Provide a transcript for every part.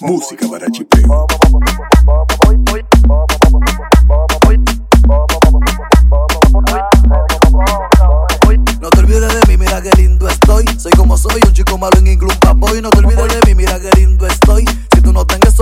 Música para chipeo. No te olvides de mí, mira qué lindo estoy. Soy como soy, un chico malo en inglés, un boy. No te olvides de mí, mira qué lindo estoy. Si tú no tengas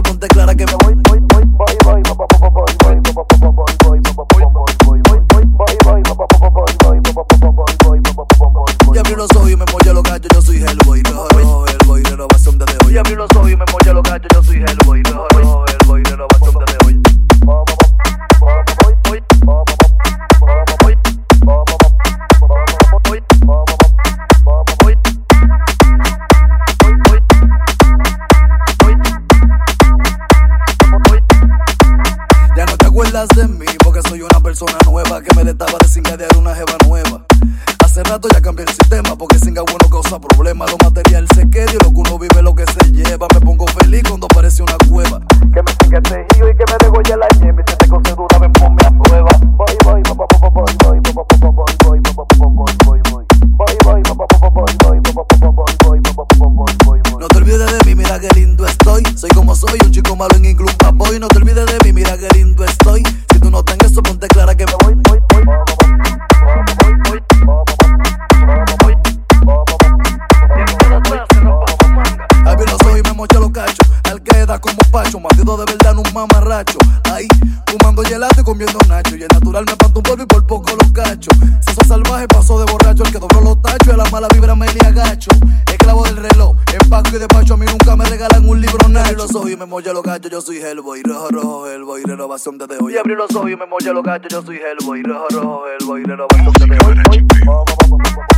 de mí porque soy una persona nueva que me le estaba de cingadear una jeva nueva. Hace rato ya cambié el sistema porque singa bueno causa problemas. Lo material se queda y lo que uno vive lo que se lleva. Me pongo feliz cuando parece una cueva. Que me singa el tejido y que me degolle la yema. Y si te dura, ven ponme a prueba. Voy, voy, voy, voy, voy, voy, voy, voy, voy, voy, voy, voy, voy. No te olvides de mí, mira qué lindo estoy. Soy como soy, un chico malo en un boy. No te olvides queda como pacho, marido de verdad en un mamarracho. Ahí, fumando gelato y comiendo nacho. Y el natural me panto un polvo y por poco los cacho. Seso salvaje pasó de borracho. El que dobló los tachos y a la mala vibra me le agacho. Esclavo del reloj, empaco y despacho. A mí nunca me regalan un libro nacho. Abrí los ojos y me mocha los cachos. Yo soy Hellboy, rojo, rojo, Hellboy, renovación desde hoy. Y abrí los ojos y me mocha los cachos. Yo soy Hellboy, rojo, rojo, Hellboy, renovación desde hoy.